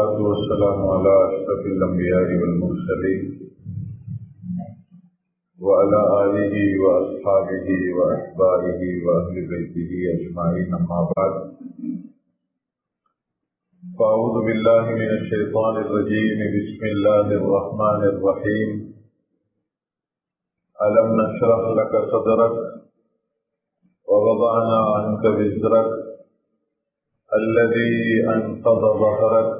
والصلاة والسلام على أشرف الأنبياء والمرسلين وعلى آله وأصحابه وأتباعه وأهل بيته أجمعين أما بعد. فأعوذ بالله من الشيطان الرجيم. بسم الله الرحمن الرحيم. ألم نشرح لك صدرك ووضعنا عنك وزرك الذي أنقض ظهرك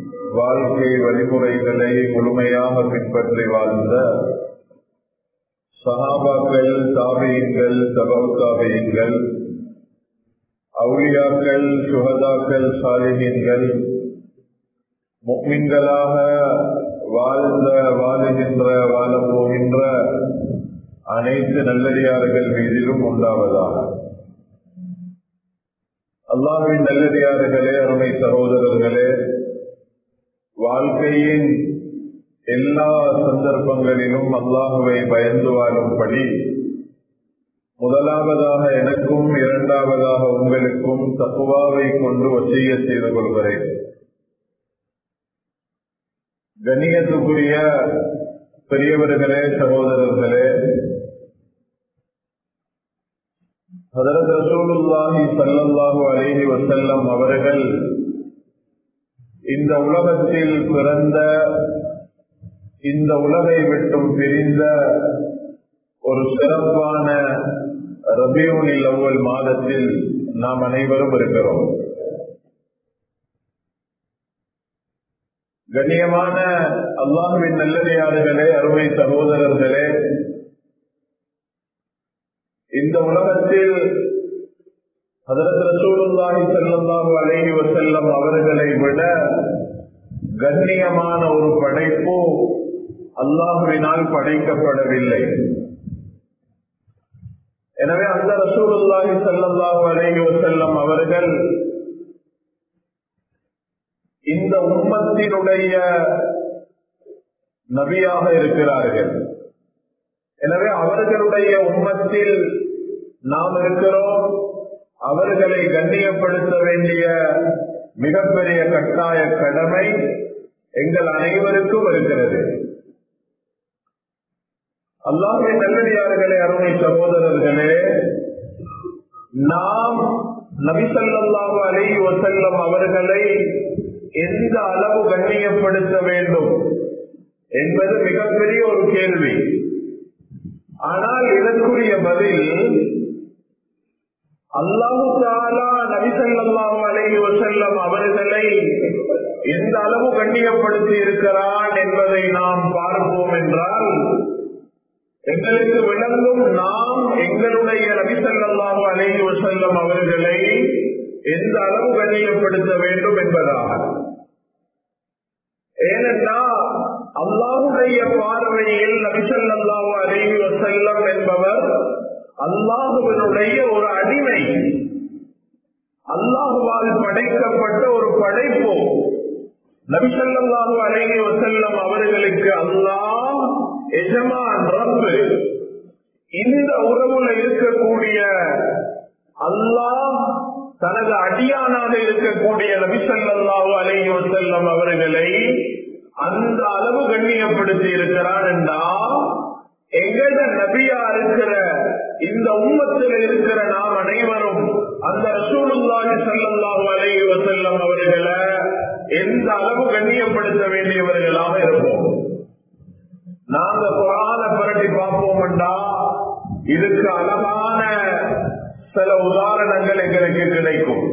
வாழ்க்கை வழிமுறைகளை முழுமையாக பின்பற்றி வாழ்ந்த சகாபாக்கள் தாபியங்கள் தபவுத்தாபியங்கள் அவுளியாக்கள் சுகதாக்கள் சாலிகீன்கள் முக்மின்களாக வாழ்ந்த வாழுகின்ற வாழ போகின்ற அனைத்து நல்லடியார்கள் மீதிலும் உண்டாவதாக. அல்லாவின் நல்லடியார்களே அருமை சகோதரர்களே வாழ்க்கையின் எல்லா சந்தர்ப்பங்களிலும் அல்லாஹுவை பயந்து வாழும்படி முதலாவதாக எனக்கும் இரண்டாவதாக உங்களுக்கும் தப்புவாவை கொண்டு வசிய செய்து கொள்கிறேன். கணியத்துக்குரிய பெரியவர்களே சகோதரர்களே ஹதரத் ரசூலுல்லாஹி சல்லாஹூ அலைஹி வசல்லம் அவர்கள் இந்த உலகத்தில் பிறந்த இந்த உலகை விட்டும் பிரிந்த ஒரு சிறப்பான ரபியூனில் அவ்வல் மாதத்தில் நாம் அனைவரும் இருக்கிறோம். கண்ணியமான அல்லாஹுவின் நல்லதையாளர்களே அருமை சகோதரர்களே இந்த உலகத்தில் அதற்கு ரசூலுல்லாஹி அழகி அலைஹி அவர்களை விட கண்ணியமான ஒரு படைப்பு அல்லாஹுவினால் படைக்கப்படவில்லை. எனவே அந்த ரசூலுல்லாஹி செல்லல்லாஹு அழகி வசல்லம் அவர்கள் இந்த உம்மத்தினுடைய நபியாக இருக்கிறார்கள். எனவே அவர்களுடைய உம்மத்தில் நாம் இருக்கிறோம். அவர்களை கண்ணியப்படுத்த வேண்டிய மிகப்பெரிய கட்டாய கடமை எங்கள் அனைவருக்கும் இருக்கிறது. அல்லாஹின் நல்லடியார்களே அருமை சகோதரர்களே நாம் நபிசல்லாஹு அலை வசல்லம் அவர்களை எந்த அளவு கண்ணியப்படுத்த வேண்டும் என்பது மிகப்பெரிய ஒரு கேள்வி. ஆனால் இதற்குரிய பதில் அல்லாஹு தாலா நபிசல்லாஹு வசல்லம் அவர்களை எந்த அளவு கண்ணியப்படுத்தி இருக்கிறான் என்பதை நாம் பார்ப்போம் என்றால் எங்களுக்கு விளங்கும் நாம் எங்களுடைய நபிசல்லாஹு அலைஹி வசல்லம் அவர்களை எந்த அளவு கண்ணியப்படுத்த வேண்டும் என்பதாக ஏனென்றால் அல்லாஹுடைய பார்வையில் நபிசல்லாஹு அலைஹி வசல்லம் என்பவர் அல்லாஹுவனுடைய ஒரு அடிமை அல்லாஹுவால் படைக்கப்பட்ட ஒரு படைப்பு நபிசல்லாஹு அலைஹி வசல்லம் அவர்களுக்கு அல்லாஹ் எஜமான் ரப்பு இந்த உறவுல இருக்கக்கூடிய அல்லாஹ் தனது அடியானாக இருக்கக்கூடிய நபிசல்லாஹு அலைஹி வசல்லம் அவர்களை அந்த அளவு கண்ணியப்படுத்தி இருக்கிறான் என்றால் எங்கட நபியா இருக்கிற இந்த உம்மத்தில் இருக்கிற நாம் அனைவரும் அந்த ரசூலுல்லாஹி ஸல்லல்லாஹு அலைஹி வஸல்லம் அவர்களை எந்த அளவு கண்ணியப்படுத்த வேண்டியவர்களாக இருப்போம் நாங்க குரான புரட்டி பார்ப்போம்டா இதுக்கு அழகான சில உதாரணங்கள் எங்களுக்கு கிடைக்கும்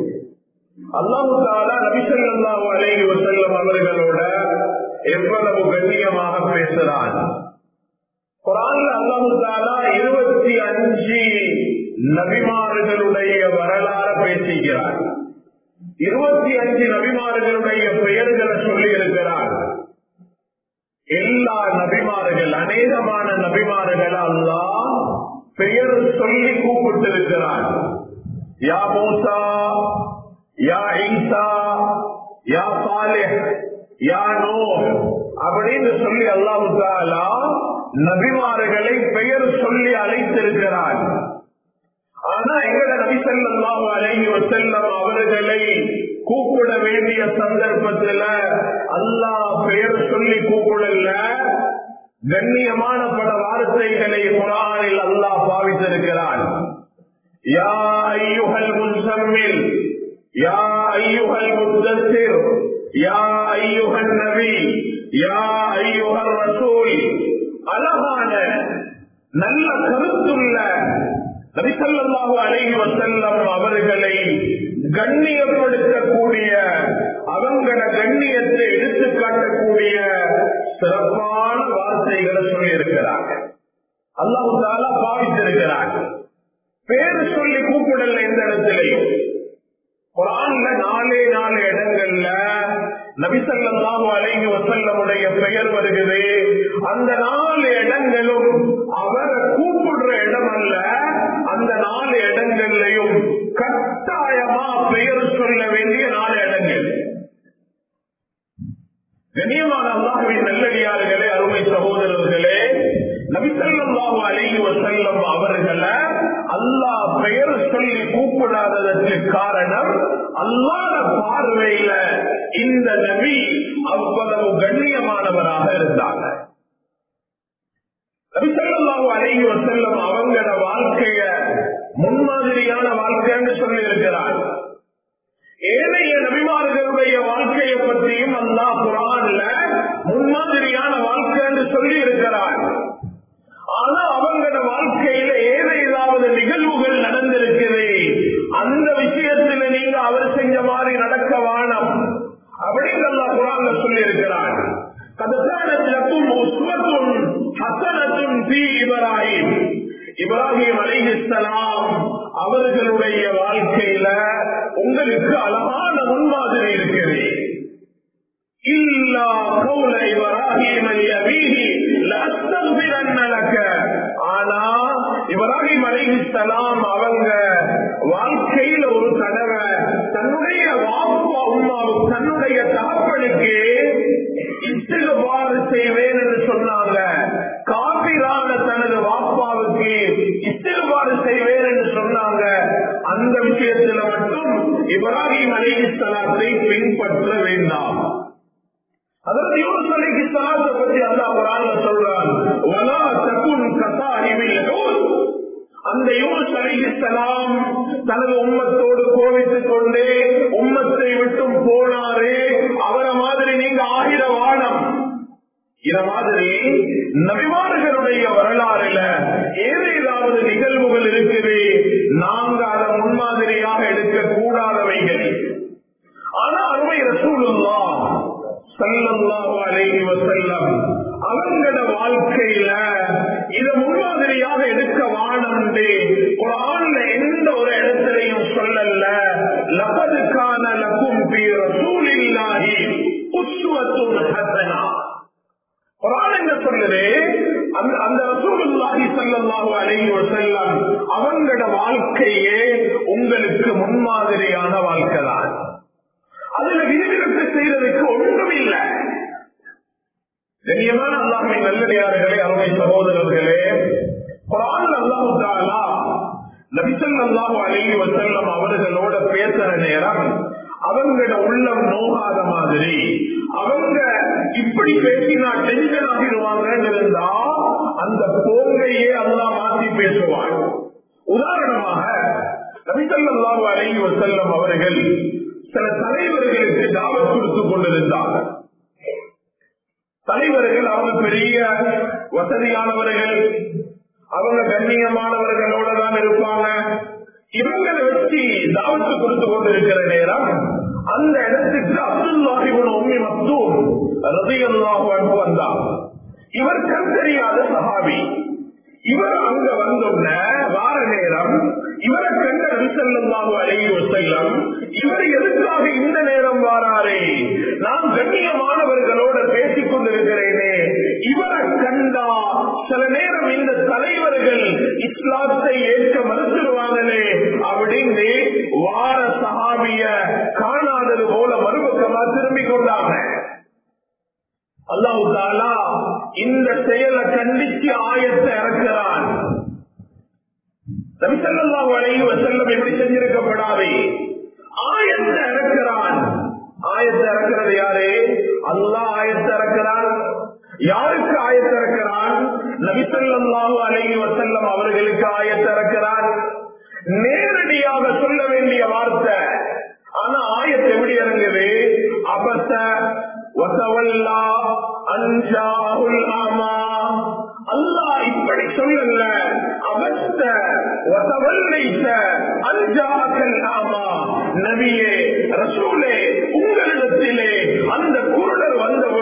அல்லாஹு தாலா நபிசல்லாஹு அலைஹி வஸல்லம் அவர்களோட எவ்வளவு கண்ணியமாக பேசுகிறான் குரான்ல இருபத்தி அஞ்சு நபிமார்களுடைய வரலாறு பேசுகிறார். இருபத்தி அஞ்சு நபிமார்களுடைய பெயர்களை சொல்லி இருக்கிறார் எல்லா நபிமார்கள் அநேகமான நபிமாறுகள் அல்லா பெயர் சொல்லி கூப்பிட்டிருக்கிறார். யா மூசா அல்லாஹு தாலா நபிமார்களை பெயர் சொல்லி அழைத்திருக்கிறார் ஆனா எங்கட நபி ஸல்லல்லாஹு அழகி செல்லம் அவர்களை கூப்பிட வேண்டிய சந்தர்ப்பத்துல அல்லாஹ் பெயர் சொல்லி கூப்பிடல. கண்ணியமான பல வார்த்தைகளை குரானில் அல்லாஹ் பாவித்திருக்கிறான். யா ஐயுஹல் முன்சம்மில் யா ஐயுஹல் முத்தசிர் யா அழகான நல்ல கருத்துள்ள நபிசல்லாஹு அலைஹி வசல்லம் அவர்களை கண்ணியப்படுத்தக்கூடிய அவங்கள கண்ணியத்தை எடுத்து காட்டக்கூடிய சிறப்பான வார்த்தைகளை சொல்லியிருக்கிறார்கள். பெயர் சொல்லி கூப்பிடாததற்கு காரணம் அல்லாத பார்வையில இந்த நபி அவ்வளவு கண்ணியமானவராக இருந்தாங்க. நபிசல்லாஹு அவங்க வசல்லம் அவங்களோட வாழ்க்கைய முன்மாதிரியான வாழ்க்கைன்னு சொல்லி இருக்கிறார் ஏனைய நபிமார்களுடைய வாழ்க்கையை பற்றியும் அல்லா குரான்ல முன்மாதிரியான வாழ்க்கை என்று சொல்லி இருக்கிறார் ஆனா அவங்களோட வாழ்க்கையில ஏதாவது நிகழ்வுகள் அவர் செஞ்ச மாதிரி நடக்க வானம். அப்படின்னு அல்லாஹ் குரான்ல சொல்லி இருக்கிறார் கதசானத்திற்கும் உஸ்வத்தும் ஹசனத்தும் தீ இப்ராஹிம். இப்ராஹிம் அலிஹிஸ்லாம் அவர்களுடைய வாழ்க்கையில உங்களுக்கு அழகான முன்மாதிரி இருக்குது இல்லா கௌல இப்ராஹிம் அலியபீஹி லஅஸ்தக்பிரன்ன தன்னுடைய தகப்பனுக்கு இஸ்திகபாறு செய்வேன் என்று சொன்னாங்க. காபிரான தனது வாப்பாவுக்கு இஸ்திகபாறு செய்வேன் என்று சொன்னாங்க. அந்த விஷயத்துல மட்டும் இப்ராஹிம் அலைஹிஸ்ஸலாத்தை பின்பற்ற தலைவர்கள் அவங்க பெரிய வசதியானவர்கள் அவங்க கண்ணியமானவர்களோட தான் இருப்பாங்க. இவங்களை வச்சு தாவத்து கொடுத்து கொண்டிருக்கிற நேரம் அந்த இடத்துக்கு அப்துல்லாஹிபுன் உம்மி மத்தூர் ரதியல்லாஹு அன்பு வந்தார். இவர் கண் தெரியாத சஹாபி. இவர் அங்க வந்தோன்ன வார நேரம் இவரை கண்ட நபிசல்லாஹு அலைஹி வஸல்லம் இவர் எதுக்காக இந்த நேரம் வாராரே? நான் கண்ணியமானவர்களோட பேசிக் கொண்டிருக்கிறேனே recordable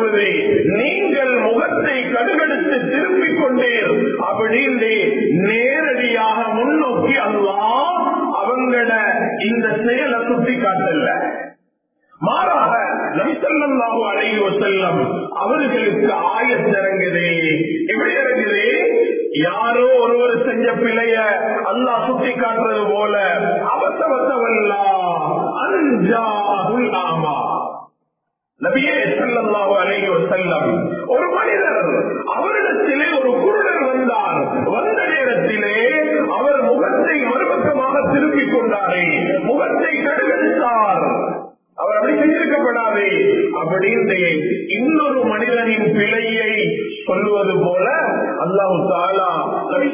பொழுது நீங்கள் முகத்தை கடுகெடுத்து திருப்பிக் கொண்டீர் அப்படின்னு நேரடியாக முன்னோக்கி அல்லா அவங்கள இந்த செயலை சுட்டி காட்டல மாறாக நபிசல்லாஹு செல்லம்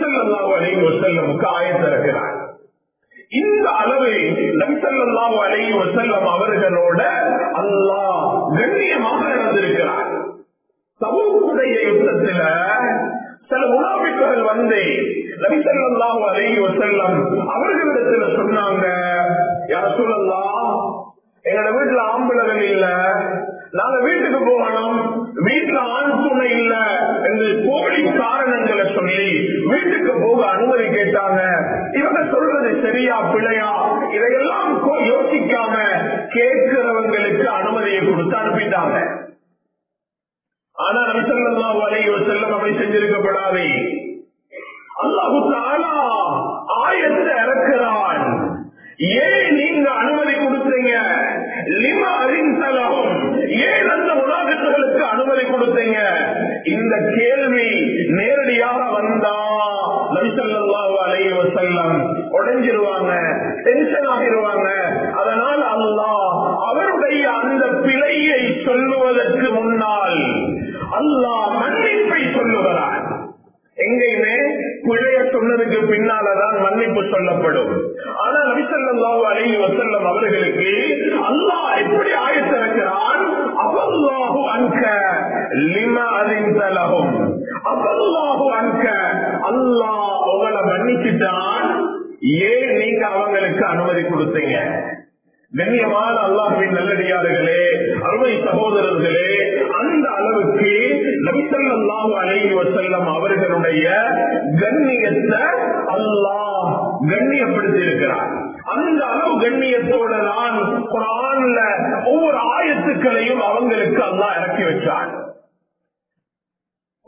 நபிசல்லாஹு அலைஹி வஸல்லமுக்கு ஆயத்திறக்கிறார் இந்த சரியா பிழையா இதையெல்லாம் யோசிக்காம கேட்கிறவங்களுக்கு அனுமதியை கொடுத்து அனுப்பிட்டாங்க. ஆனா நபிசல்லாஹு அலைஹி செல்லம் அப்படி செஞ்சிருக்கப்படாதே. அல்லாஹு தாலா ஆயத்தை இறக்கிறான். ஏன் நீங்க அனுமதி கொடுத்தீங்க? லிம அறிந்தலகம் ஏன் அந்த உலகத்துகளுக்கு அனுமதி கொடுத்தீங்க? இந்த கேள்வி நேரடியாக வந்தா நபிசல்லாஹு அலைஹி வஸல்லம் உடைஞ்சிருவாங்க டென்ஷன் ஆகிருவாங்க அதனால் அல்லாஹ் அவருடைய அந்த பிழையை சொல்லுவதற்கு முன்னால் அல்லாஹ் மன்னிப்பை சொல்லுகிறார். எங்கேயுமே பிழைய சொன்னதுக்கு பின்னாலதான் மன்னிப்பு சொல்லப்படும். ஆனா நபிசல்லாஹு அலைஹி வசல்லம் அவர்களுக்கு அல்லாஹ் எப்படி ஆயத்திறக்கிறான் அவல்லாஹு அன்க லிம அறிந்தலகும் அவல்லாஹு அன்க அல்லாஹ் உங்களை மன்னிச்சுட்டான். ஏன் நீங்க அவங்களுக்கு அனுமதி கொடுத்தீங்க? கண்ணியமான அல்லாஹின் நல்லடியார்களே அருமை சகோதரர்களே அந்த அளவுக்கு நபிசல்லாஹு அழகி வசல்லம் அவர்களுடைய கண்ணியத்தை அல்லாஹ் கண்ணியப்படுத்தி இருக்கிறார் அந்த அளவு கண்ணியத்தோட நான் குரான்ல ஒவ்வொரு ஆயத்துக்களையும் அவங்களுக்கு அல்லாஹ் இறக்கி வச்சார்.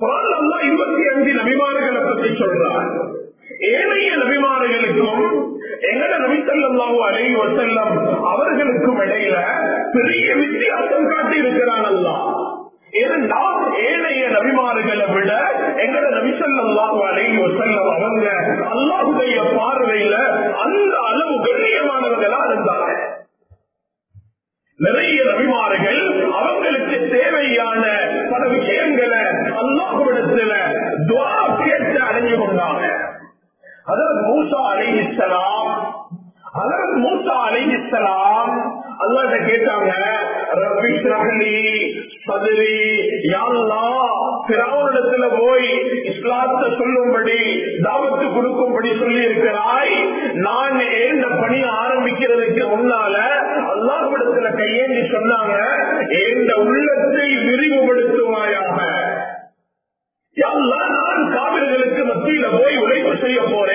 குரான் அல்லா இருபத்தி அஞ்சு நபிமார்களை பத்தி சொல்றார். ஏனைய நபிமார்களுக்கும் எங்கட நபித்தல்லாவோ அலை வசல்லம் அவர்களுக்கும் இடையில பெரிய வித்தியாசம் காட்டி இருக்கிறான் அல்லாஹ் ஏனென்றால் ஏனைய நபிமாறுகளை விட எங்கட நபிசல்லாஹு அலை வசல்லம் அவங்க அல்லாஹுடைய பார்வையில அந்த அளவு கண்ணியமானவர்களா இருந்தாங்க. நிறைய நபிமாறுகள் அவங்களுக்கு தேவையான பல விஷயங்களை அல்லாஹுவிடத்துல துவா கேட்டு அடைஞ்சு கொண்டாங்க. அதற்கு மூசா அலைஹிஸ்ஸலாம் அதற்கு மூசா அலைஹிஸ்ஸலாம் அல்லாஹ்ட்ட கேட்டாங்க ரப்பி ரஹ்லி சதுரி யா அல்லாஹ் போய் இஸ்லாத்தை சொல்லும்படி தாவத்து கொடுக்கும்படி சொல்லி இருக்கிறாய் நான் ஏந்த பணி ஆரம்பிக்கிறதுக்கு முன்னால அல்லாஹ்விடத்துல கையேந்தி சொன்னாங்க ஏந்த உள்ளத்தை விரிவுபடுத்துவாயாக? நான் காவிர்களுக்கு மத்தியில போய் உழைப்பு செய்ய போறேன்.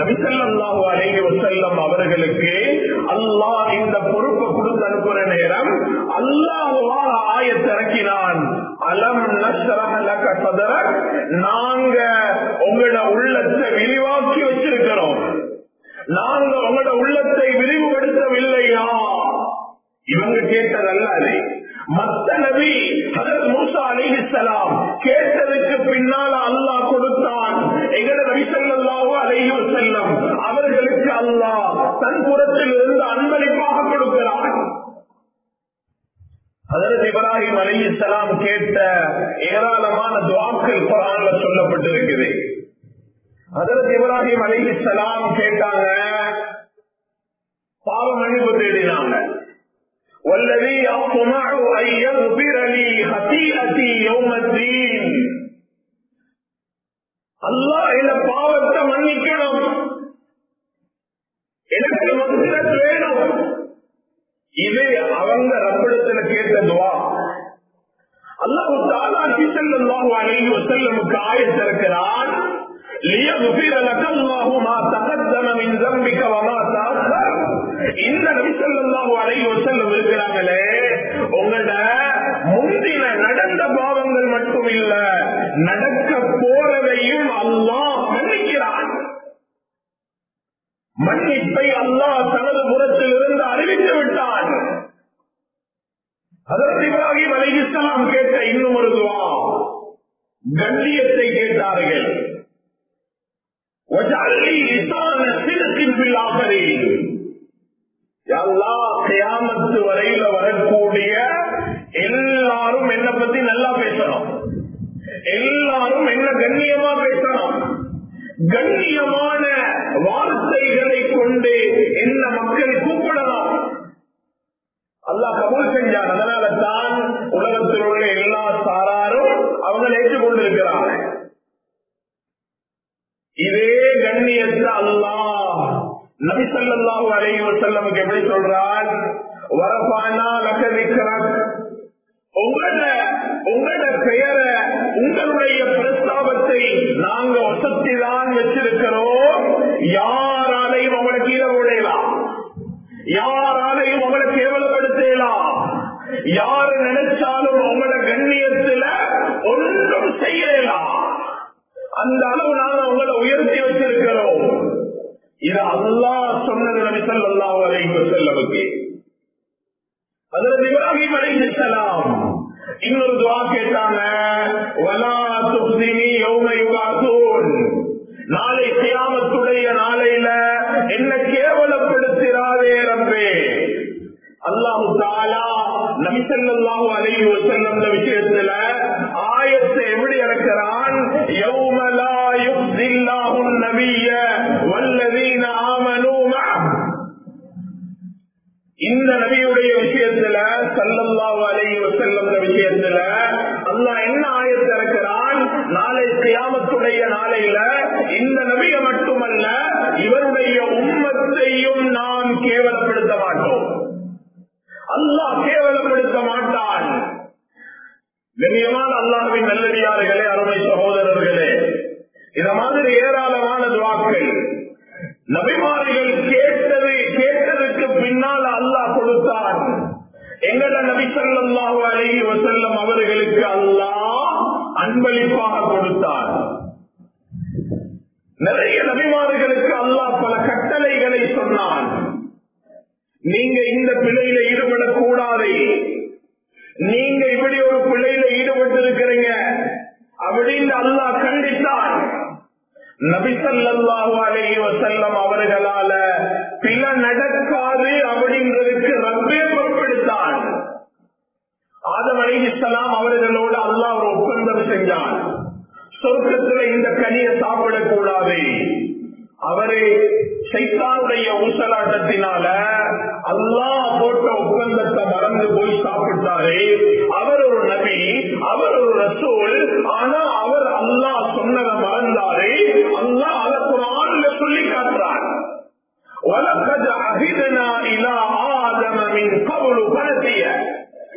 நபிசல்லாஹு அலைஹி வஸல்லம் அவர்களுக்கு அல்லாஹ் இந்த பொறுப்பை கொடுத்து அனுப்புற நேரம் அல்லாஹுவாக ஆயத்திறக்கினான். அலம் நாங்க இந்த நபி சல்லாஹூ அலி இருக்கிறாங்களே உங்களோட முந்தின நடந்த பாவங்கள் மட்டும் இல்ல நடக்க போறதையும் அல்லாஹ் மன்னிக்கிறான். மன்னிப்பை அல்லா அதற்கு இப்ராஹிம் அலிஹிஸ்லாம் கேட்ட இன்னும் ஒரு துவா. கண்ணியத்தை கேட்டார்கள். கயாமத்து வரையில வரக்கூடிய எல்லாரும் என்ன பத்தி நல்லா பேசணும். எல்லாரும் என்ன கண்ணியமா பேசணும். கண்ணியமான வார்த்தைகளை கொண்டு என்ன மக்களுக்கும் அல்லாஹ் கபூல் செஞ்சான். அதனால தான் உலகத்தில் உள்ள எல்லா சாராரும் அவங்க ஏற்றுக்கொண்டிருக்கிறாங்க. இதே கண்ணியத்தை அல்லாஹ் நபி சொல்லாஹு அலைஹி செல்லமுக்கு எப்படி சொல்றார்? வரப்பானா லக்கதிக்ரக் உங்களோட உங்களோட பெயரை உங்களுடைய பிரஸ்தாபத்தை நாங்க வசத்திதான் வச்சிருக்கிறோம். யாராலையும் அவங்களை கீழே உடையலாம் யாராலையும் அவங்களை கேவலப்பட யாரு நினைச்சாலும் உங்களோட கண்ணியத்துல ஒன்றும் செய்யலாம் அந்த அளவு நாங்க உங்களை உயர்த்தி வச்சிருக்கிறோம். இது அல்லாஹ் சொன்னது நபி ஸல்லல்லாஹு அலைஹி வஸல்லமுக்கு. ஹஜ்ரத் இப்ராஹிம் அலைஹிஸ்ஸலாம் இன்னொரு துவா கேட்டாங்க வலா நபிமார்களுக்கு அல்லாஹ் பல கட்டளைகளை சொன்னான். நீங்க இந்த பிழையில ஈடுபடக்கூடாது. நீங்க இப்படி ஒரு பிழையில ஈடுபட்டிருக்கிறீங்க. அப்படின்னு அல்லாஹ் கண்டித்தான். நபிசல்லாஹு அலைஹி வசல்லம் அவர்களால பில நடக்காது அப்படின்றதுக்கு ரப்பே பொறுப்பெடுத்தான். ஆதம் அலிஹிஸ்லாம் அவர்களோடு சொர்க்கத்துல இந்த கனிய சாப்பிடக் கூடாது அவரே சைத்தானுடைய ஊசலாட்டத்தினால அல்லா போட்ட ஒப்பந்தத்தை மறந்து போய் சாப்பிட்டாரு. அவர் ஒரு நபி அவர் ஒரு ரசோல் ஆனா அவர் அல்லா சொன்னதை மறந்தாரு. அல்லா அதை குரான்ல சொல்லி காட்டுறார்.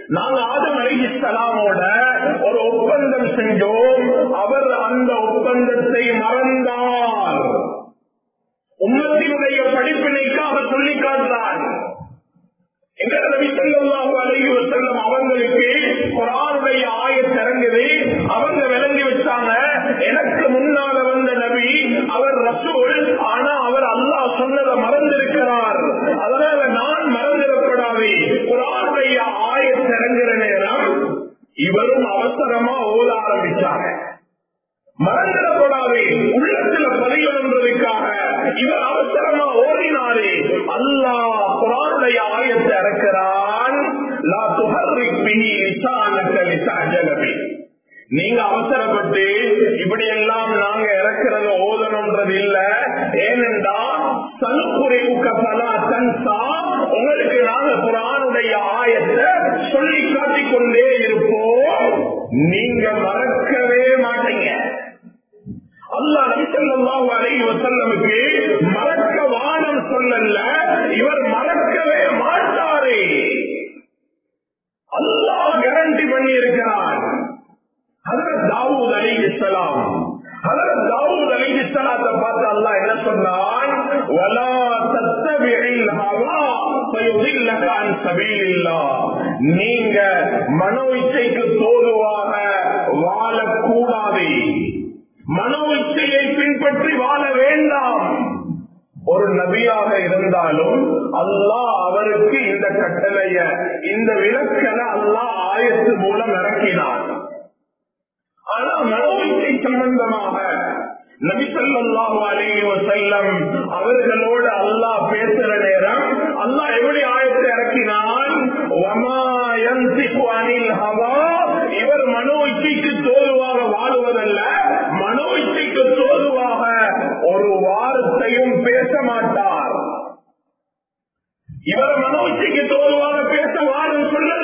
நாங்க ஆதம் அலிஸ்லாமோட ஒரு ஒப்பந்தம் செஞ்சோம். ni nga பேச மாட்டார் இவர் மனோச்சைக்கு தோதுவாக பேச வாழும் சொல்லல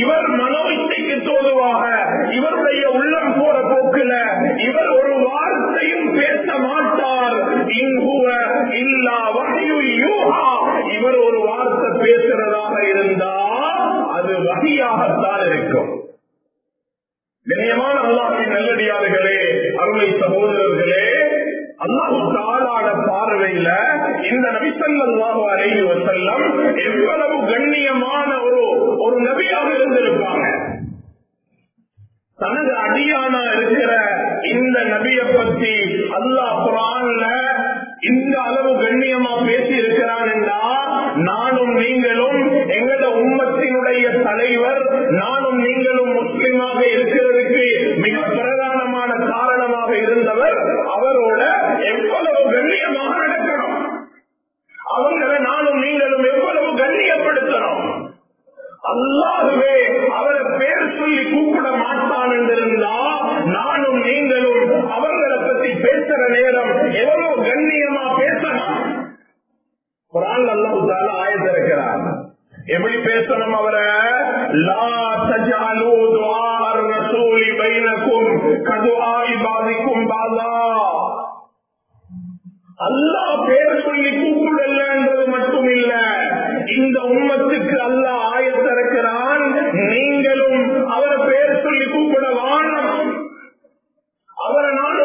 இவர் மனோச்சைக்கு தோதுவாக இவருடைய உள்ளம் போற போக்குல இவர் ஒரு வார்த்தையும் பேச மாட்டார் இங்குவ இல்லா வகையு யூஹா. இவர் ஒரு வார்த்தை பேசுறதாக இருந்தால் அது வகையாகத்தான் இருக்கும்.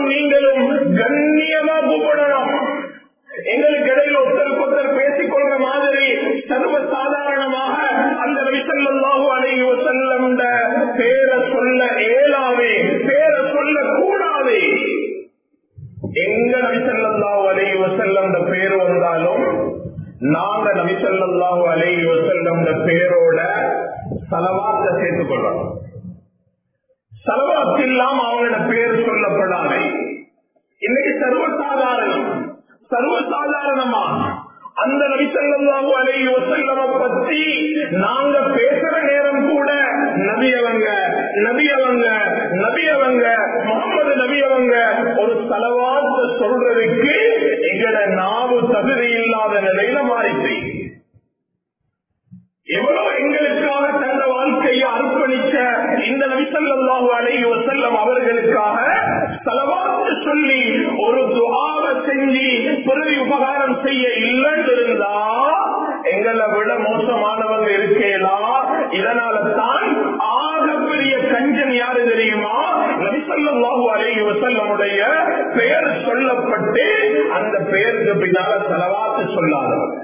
நீங்களும் கண்ணியமா கூப்பிடணும். எங்களுக்கு இடையில ஒருத்தருக்கு ஒருத்தர் பேசிக் கொள்ற மாதிரி சர்வ சாதாரணமாக அந்த விசல்லாஹு அலைஹி வஸல்லம் பேரை சொல்ல ஏழாவே பேரை சொல்ல கூடாது. எங்க நபிசல்லாஹு அலைஹி வஸல்லம் பேர் வந்தாலும் நாங்க நபிசல்லாஹு அலைஹி வஸல்லம் பேரோட தலவாத்த சேர்த்துக் கொள்ளணும் சலவாத்து அவங்களோட பேர் சொல்லப்படாது. இன்னைக்கு சர்வசாதாரணம். சர்வசாதாரணமா? அந்த நபிசல்லாஹு அலை யோசல்லம பத்தி நாங்க பேசுற நேரம் கூட நபியவங்க நபியவங்க நபியவங்க முகமது நபியவங்க ஒரு தலவாத்த சொல்றதுக்கு எங்கட நாவு தகுதி இல்லாத நிலையில மாறிச்சு. எவ்வளவு எங்களுக்காக தந்த வாழ்க்கையை அர்ப்பணிச்ச இந்த நபிசல்லாஹு அவர்களுக்காக தலவாத்து சொல்லி ஒரு துவாவை செஞ்சு பிறவி உபகாரம் செய்ய இல்லைன்னு இருந்தா எங்களை விட மோசமானவங்க இருக்கலாம் இதனால தான் ஆகப்பெரிய கஞ்சன் யாரு தெரியுமா? நபிசல்லாஹு அலைஹி வஸல்லமுடைய பெயர் சொல்லப்பட்டு அந்த பெயருக்கு பின்னால செலவாத்து சொல்லாதவர்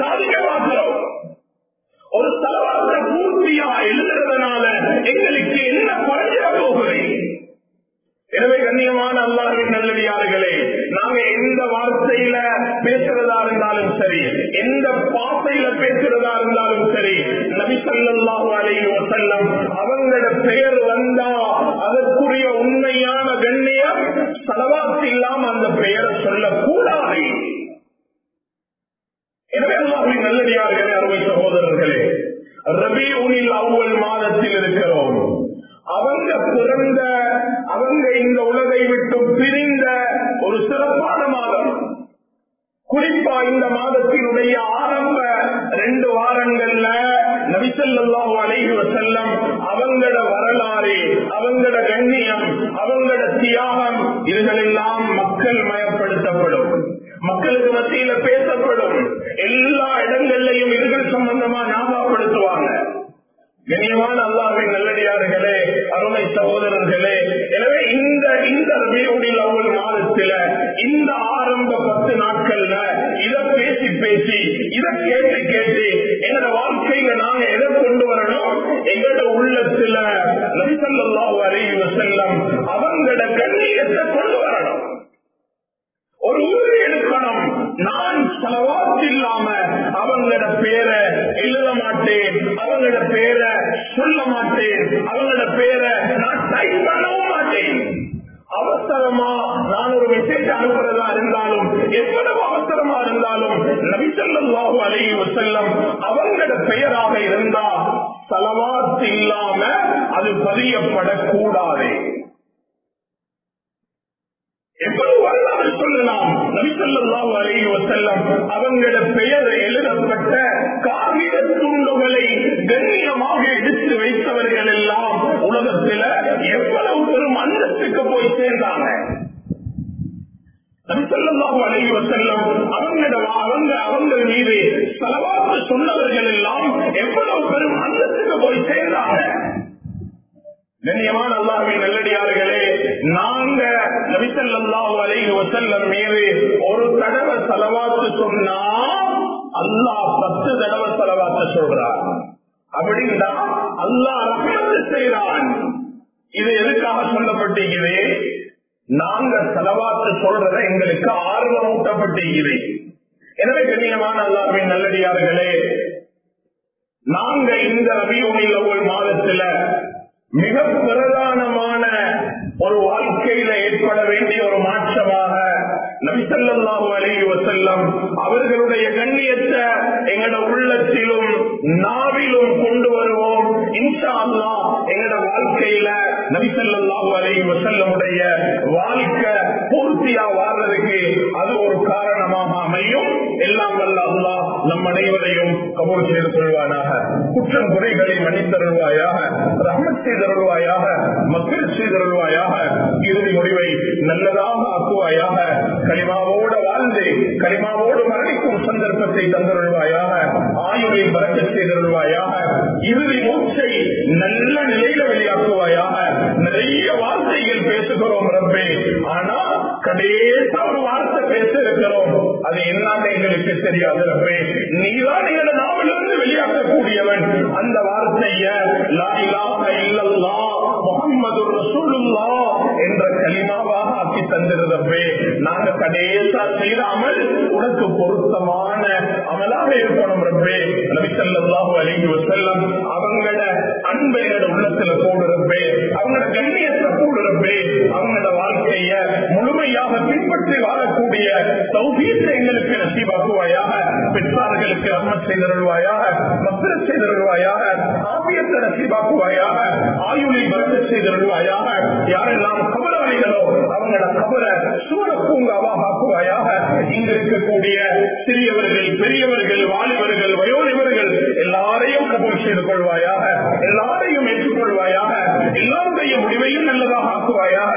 சாதிக்க பார்க்கிறோம் ஒரு தலவாத்த பூர்த்தியா எழுதுறதுனால எங்களுக்கு என்ன குறைஞ்சிட போகிறேன் எனவே கண்ணியமான அல்லாஹின் நல்லடியார்களே நாங்க எந்த வார்த்தையில பேசுறதா இருந்தாலும் சரி எந்த பாசையில பேசுறதா இருந்தாலும் சரி நபி ஸல்லல்லாஹு அலைஹி அவங்களோட பெயர் வந்தா அதற்குரிய உண்மையான கண்ணியம் சலவாத்து இல்லாம அந்த பெயரை சொல்லக்கூடாது. Even அறியப்படக்கூடாது. எவ்வளவு வரலாறு சொல்லலாம். நபிசல்லாஹு அலைஹி செல்லம் அவங்கள பெயர் எழுதப்பட்ட காகித துண்டுகளை கண்ணியமாக எடுத்து வைத்தவர்கள் எல்லாம் உலகத்தில் எவ்வளவு பெரும் அந்தஸ்துக்கு போய் சேர்ந்தாங்க. நபிசல்லாஹு அலைஹி வஸல்லம் அவங்களோட அவங்க அவங்க மீது செலவாத்து சொன்னவர்கள் எல்லாம் எவ்வளவு பெரும் அந்தஸ்துக்கு போய் சேர்ந்தாங்க. கண்ணியமான அல்லாஹின் நல்லடியார்களே நாங்க நபிசல்லாஹு அலைஹி வஸல்லம் மீது ஒரு தடவை செலவாத்து சொன்னா அல்லாஹ் பத்து தடவை செலவாத்து சொல்றான். அப்படின்னா அல்லாஹ் ரஹ்மத்து செய்றான். இது எதுக்காக சொல்லப்பட்டிருக்குது? நாங்க செலவாத்து சொல்றத எங்களுக்கு ஆர்வம் ஊட்டப்பட்டிருக்குது எனவே கண்ணியமான அல்லாஹின் நல்லடியார்களே நாங்க இந்த ரபியூனில் ஒரு மாதத்துல மிக பிரதானமான ஒரு வாழ்க்கையில ஏற்பட வேண்டிய ஒரு மாற்றமாக நபிசல்லாஹு அலி வசல்லம் அவர்களுடைய கண்ணியத்தை எங்களோட உள்ளத்திலும் நாவிலும் கொண்டு வருவோம். இன்ஷா அல்லா என்னோட வாழ்க்கையில நபிசல்லாஹு அலைஹி வசல்லமுடைய வாழ்க்கை பூர்த்தியா வாழ்றதுக்கு அது ஒரு காரணமாக அமையும். எல்லாம் வல்ல அல்லாஹ் நம் அனைவரையும் கபூல் செய்து கொள்வானாக. குற்றம் குறைகளை மன்னித்தருள்வாயாக ரஹ்மத் செய்தருள்வாயாக மக்கள் செய்தருள்வாயாக இறுதி முடிவை நல்லதாக ஆக்குவாயாக. கனிமாவோடு வாழ்ந்து கனிமாவோடு மரணிக்கும் சந்தர்ப்பத்தை தந்தருள்வாயாக. ஆயுளில் பறக்க செய்தருள்வாயாக. இறுதி மூச்சை நல்ல நிலை நிலையில வெளியாக்குவாயாக நிறைய வார்த்தைகள் பேசுகிறோம் ரப்பே. ஆனா கடைச ஒரு வார்த்தை பேச இருக்கிறோம் அது என்னன்னு எங்களுக்கு தெரியாது ரப்பே. நீதான் எங்களோட நாவிலிருந்து வெளியாக்கக்கூடியவன். அந்த வார்த்தைய லாயிலா இல்லல்லா இல்லல்லாஹ் ரசூலுல்லா என்ற கலிமாவாக ஆக்கி தந்திருந்தப்பே நாங்க கடைசா செய்த அமல் உனக்கு பொருத்தமான அமலாக இருக்கணும் ரப்பே. நபிசல்லாஹு அலைஹி வஸல்லம் அவங்கள அன்பையோட உள்ளத்துல போடுறப்பே அவங்களோட கண்ணியத்தை போடுறப்பே அவங்களோட வாழ்க்கைய முழுமையாக பின்பற்றி வாழக்கூடிய சௌகீத்தை எங்களுக்கு நசீவாக்குவாயாக பெற்றார்களுக்கு அம்மத் செய்தருள்வாயாக மக்கள் செய்தருள்வாயாக ஆபியத்தை நசீபாக்குவாயாக ஆயுளில் பரத்த செய்தருள்வாயாக யாரெல்லாம் கபலாளிகளோ அவங்களோட தவிர சூழ பூங்காவாக ஆக்குவாயாக இங்கு இருக்கக்கூடிய சிறியவர்கள் பெரியவர்கள் வாலிபர்கள் வயோதிபர்கள் எல்லாரையும் கபூல் செய்து கொள்வாயாக எல்லாரையும் ஏற்றுக்கொள்வாயாக எல்லாருடைய முடிவையும் நல்லதாக ஆக்குவாயாக